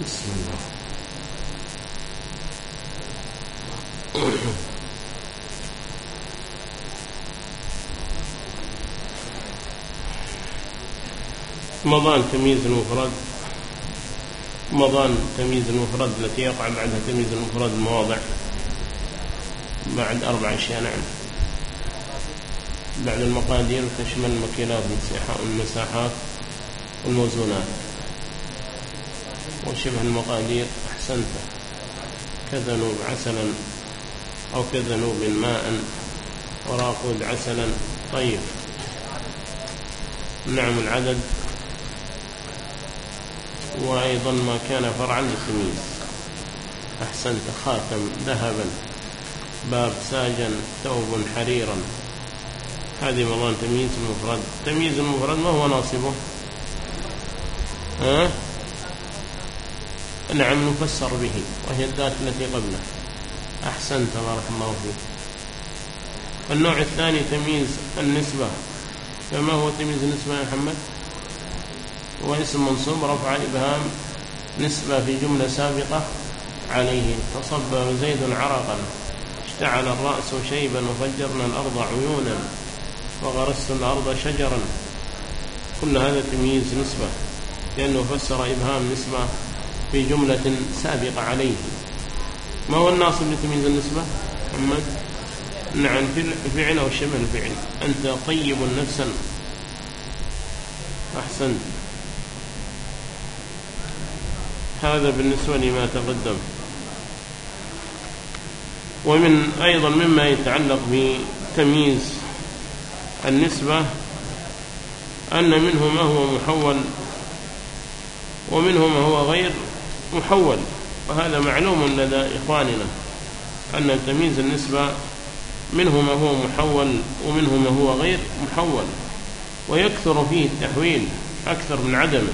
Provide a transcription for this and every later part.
بسم الله. مضان تمييز المفرد مضان تمييز المفرد التي يقع بعدها تمييز المفرد المواضع. بعد أربع أشياء نعم. بعد المقادير تشمل المكيلات والمساحات والموزونات وشبه المقادير أحسنت. كذنوب عسلا أو كذنوب ماء وراقود عسلا. طيب. نعم العدد. وأيضا ما كان فرعا للتمييز. أحسنت. خاتم. ذهبا. باب ساجا. ثوب حريرا. هذه مضان تمييز المفرد تمييز المفرد ما هو ناصبه؟ ها؟ نعم نفسر به وهي الذات التي قبله. أحسنت بارك الله فيك. النوع الثاني تمييز النسبة. فما هو تمييز النسبة يا محمد؟ هو اسم منصوب رفع إبهام نسبة في جملة سابقة عليه. تصب زيد عرقا اشتعل الرأس شيبا وفجرنا الأرض عيونا وغرست الأرض شجرا. كل هذا تمييز نسبة لأنه فسر إبهام نسبة في جملة سابقة عليه. ما هو الناصب لتمييز النسبة؟ محمد. نعم الفعل أو شبه الفعل. أنت طيب نفسا. أحسنت. هذا بالنسبة لما تقدم. ومن أيضا مما يتعلق بتمييز النسبة أن منه ما هو محول ومنه ما هو غير. محول وهذا معلوم لدى إخواننا أن تمييز النسبة منه ما هو محول ومنه ما هو غير محول. ويكثر فيه التحويل أكثر من عدمه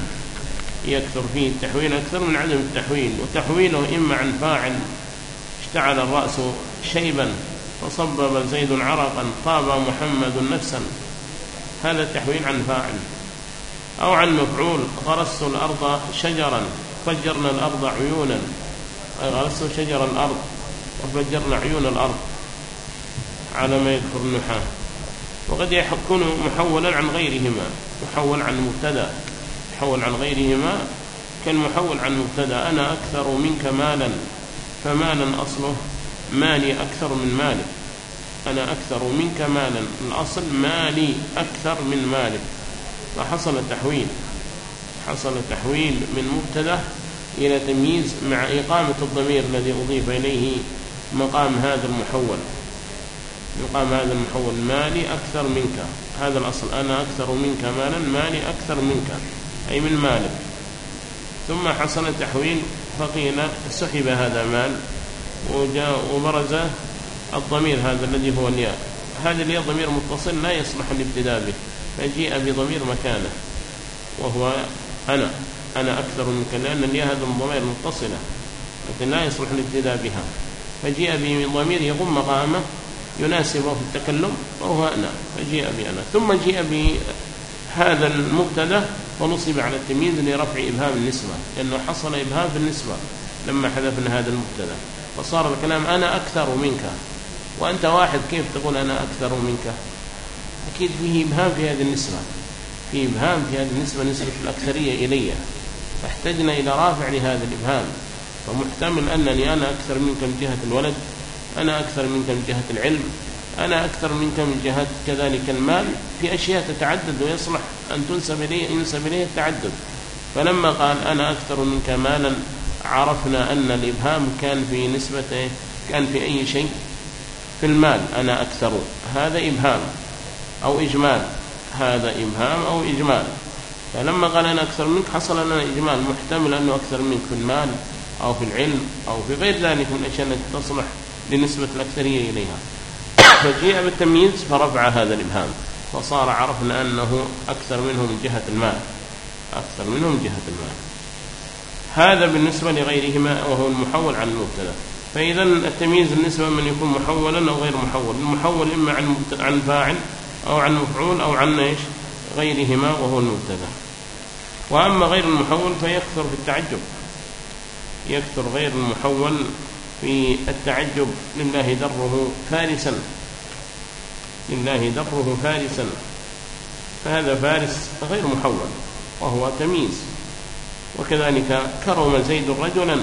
يكثر فيه التحويل أكثر من عدم التحويل وتحويله إما عن فاعل اشتعل الرأس شيبا فصبب زيد عرقا طاب محمد نفسا هذا التحويل عن فاعل. أو عن مفعول غرست الأرض شجرا فجرنا الأرض عيونا. غرست شجر الأرض؟ وفجرنا عيون الأرض. على ما يذكر النحاة وقد يكون محولا عن غيرهما. محول عن مبتدا. محول عن غيرهما. كالمحول عن مبتدا. أنا أكثر منك مالا. فمالا أصله مالي أكثر من مالك. أنا أكثر منك مالا. الأصل مالي أكثر من مالك. فحصل تحويل. حصل تحويل من مبتدأ إلى تمييز مع إقامة الضمير الذي أضيف إليه مقام هذا المحول. مقام هذا المحول مالي أكثر منك. هذا الأصل. أنا أكثر منك مالا مالي أكثر منك. أي من مالك. ثم حصل تحويل فقيل سحب هذا مال وجاء وبرز الضمير هذا الذي هو الياء. هذا الياء ضمير متصل لا يصلح الابتداء به فجيء بضمير مكانه وهو أنا أنا أكثر منك لأن الياء هذا الضمير متصلة لكن لا يصلح الابتداء بها. فجيء بضمير يقوم مقامه يناسبه في التكلم وهو أنا. فجيء بأنا ثم جيء بهذا المبتدأ ونصب على التمييز لرفع إبهام النسبة لأنه حصل إبهام في النسبة لما حذفنا هذا المبتدأ. فصار الكلام أنا أكثر منك. وأنت واحد كيف تقول أنا أكثر منك؟ أكيد فيه إبهام في هذه النسبة. في إبهام في هذه النسبة نسبة الأكثرية إلي. فاحتجنا إلى رافع لهذا الإبهام. فمحتمل أنني أنا أكثر منك من جهة الولد أنا أكثر منك من جهة العلم أنا أكثر منك من جهة كذلك المال. في أشياء تتعدد ويصلح أن تنسب إليه ينسب إليه التعدد. فلما قال أنا أكثر منك مالا عرفنا أن الإبهام كان في نسبة كان في أي شيء؟ في المال أنا أكثر. هذا إبهام أو إجمال. هذا إبهام أو إجمال. فلما قال أنا أكثر منك حصل لنا إجمال محتمل أنه أكثر منك في المال أو في العلم أو في غير ذلك من الأشياء التي تصلح لنسبة الأكثرية إليها. فجيء بالتمييز فرفع هذا الإبهام فصار عرفنا أنه أكثر منه من جهة المال. أكثر منه من جهة المال. هذا بالنسبة لغيرهما وهو المحول عن المبتدأ. فإذا التمييز بالنسبة من يكون محولا أو غير محول المحول إما عن عن فاعل أو عن مفعول أو عن إيش؟ غيرهما وهو المبتدا. وأما غير المحول فيكثر في التعجب. يكثر غير المحول في التعجب. لله دره فارسا. لله دره فارسا. فهذا فارس غير محول وهو تمييز. وكذلك كرم زيد رجلا.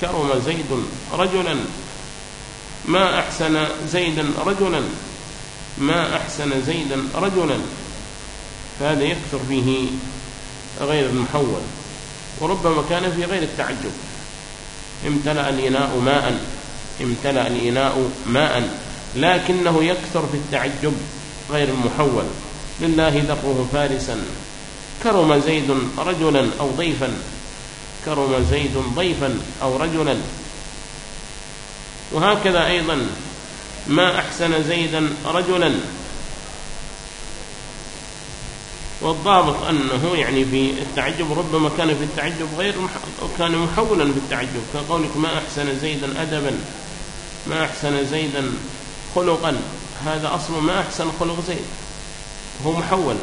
كرم زيد رجلا. ما أحسن زيدا رجلا. ما أحسن زيدا رجلا فهذا يكثر فيه غير المحول. وربما كان في غير التعجب. امتلأ الإناء ماء امتلأ الإناء ماء لكنه يكثر في التعجب غير المحول. لله ذره فارسا. كرم زيد رجلا أو ضيفا. كرم زيد ضيفا أو رجلا. وهكذا أيضا ما أحسن زيدا رجلا. والضابط أنه يعني في التعجب ربما كان في التعجب غير كان محولا في التعجب. كقولك ما أحسن زيدا أدبا ما أحسن زيدا خلقا. هذا أصل ما أحسن خلق زيد. هو محول.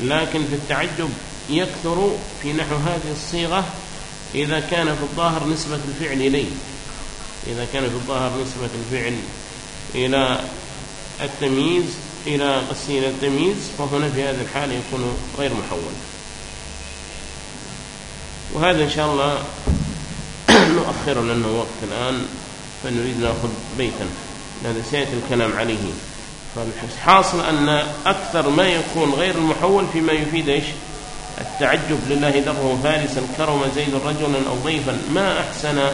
لكن في التعجب يكثر في نحو هذه الصيغة إذا كان في الظاهر نسبة الفعل إليه. إذا كان في الظاهر نسبة الفعل إلى التمييز إلى غسيل التمييز فهنا في هذه الحالة يكون غير محول. وهذا إن شاء الله نؤخر لأنه وقت الآن فنريد نأخذ بيتا. هذا سيأتي الكلام عليه. فالحاصل أن أكثر ما يكون غير المحول فيما يفيد إيش؟ التعجب لله دره فارسا كرم زيد رجلا أو ضيفا. ما أحسن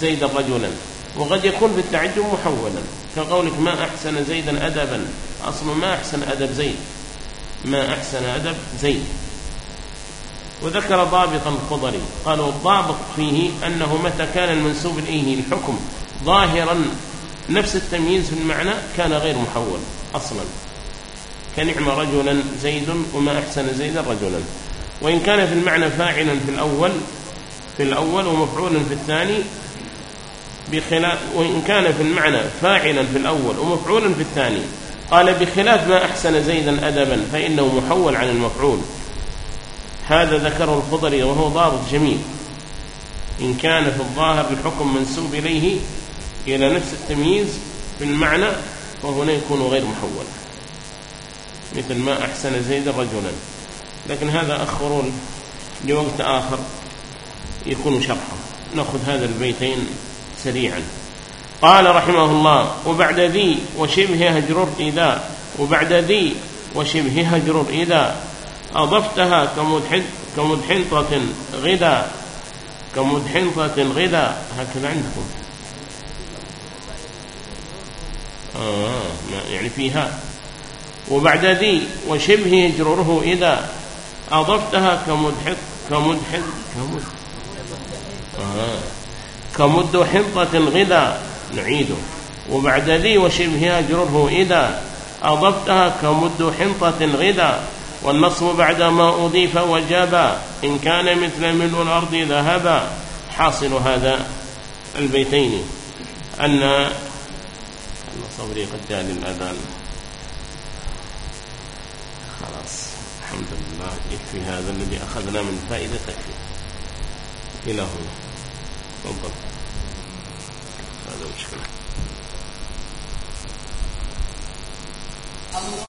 زيد رجلا؟ وقد يكون في التعجب محولا. كقولك ما أحسن زيدا أدبا. أصل ما أحسن أدب زيد. ما أحسن أدب زيد. وذكر ضابطا الخضري. قالوا الضابط فيه أنه متى كان المنسوب إليه الحكم ظاهرا نفس التمييز في المعنى كان غير محول أصلا. كنعم رجلا زيد وما أحسن زيدا رجلا. وإن كان في المعنى فاعلا في الأول في الأول ومفعولا في الثاني بخلاف وإن كان في المعنى فاعلا في الأول ومفعولا في الثاني. قال بخلاف ما أحسن زيدا أدبا فإنه محول عن المفعول. هذا ذكره الخضري وهو ضابط جميل. إن كان في الظاهر الحكم منسوب إليه إلى نفس التمييز في المعنى فهنا يكون غير محول. مثل ما أحسن زيد رجلا. لكن هذا أخر لوقت آخر يكون شرحه. نأخذ هذا البيتين سريعا. قال رحمه الله وبعد ذي وشبه هجرر إذا وبعد ذي وشبه هجرر إذا. أضفتها كمدحنطة غدا كمدحنطة غدا. هكذا عندكم. آه يعني فيها. وبعد ذي وشبه يجرره إذا. أضفتها كمدحق كمدحق كمد آه. كمد حنطة غدا نعيده. وبعد ذي وشبه يجرره إذا أضفتها كمد حنطة غدا والنصب بعد ما أضيف وجابا. إن كان مثل ملء الأرض ذهبا. حاصل هذا البيتين. أن صبري قد جاء للأذان. خلاص. الحمد لله يكفي هذا الذي أخذنا من فائدة تكفي إلى هنا تفضل. هذا مشكلة